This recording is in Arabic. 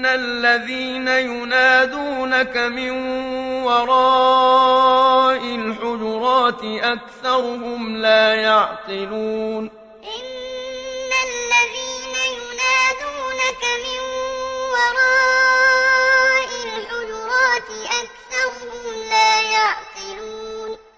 إن الذين ينادونك من وراء الحجرات أكثرهم لا يعقلون إن الذين ينادونك من وراء الحجرات أكثرهم